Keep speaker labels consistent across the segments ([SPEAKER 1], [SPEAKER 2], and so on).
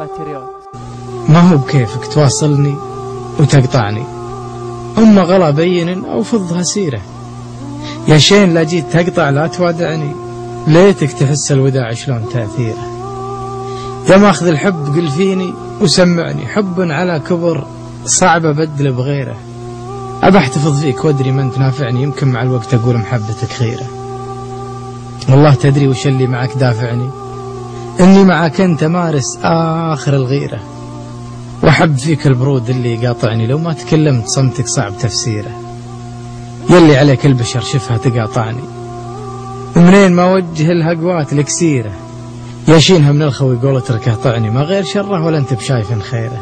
[SPEAKER 1] البطريريات
[SPEAKER 2] ما هو بكيفك تواصلني وتقطعني. أما غلا بين أو فضها سيرة. يا شين لا جيت تقطع لا توادعني. ليتك تحس الوداع شلون تأثيره. يا ماخذ الحب قل فيني وسمعني. حب على كبر صعب أبدل بغيره. أبى أحتفظ فيك وأدري من تنافعني. يمكن مع الوقت أقول محبتك خيرة. والله تدري وش اللي معك دافعني. إني معك أنت أمارس آخر الغيرة. وأحب فيك البرود اللي يقاطعني لو ما تكلمت صمتك صعب تفسيره. يلي عليك البشر شفها تقاطعني. منين ما وجه الهقوات الكسيره يشينها من الخوي يقول اتركه طعني ما غير شره ولا أنت بشايف خيره.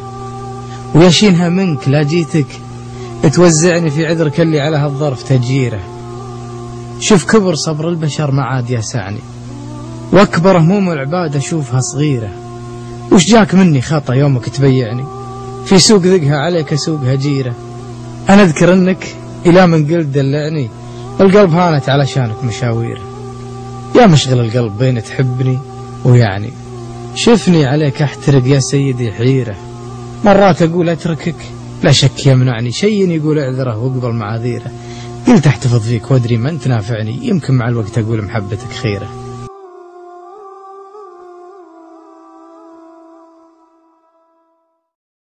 [SPEAKER 2] ويشينها منك لا جيتك توزعني في عذرك اللي على هالظرف تجيره. شوف كبر صبر البشر ما عاد يسعني. واكبر هموم العباد اشوفها صغيرة. وش جاك مني خطأ يومك تبيعني؟ في سوق ذقها عليك سوق هجيره أنا أذكر أنك إلى من قلت دلعني. القلب هانت علشانك مشاويره يا مشغل القلب بين تحبني ويعني. شفني عليك أحترق يا سيدي حيرة. مرات أقول أتركك لا شك يمنعني. شيء يقول أعذره وأقبل معاذيره. قلت أحتفظ فيك وأدري من تنافعني يمكن مع الوقت أقول محبتك خيرة.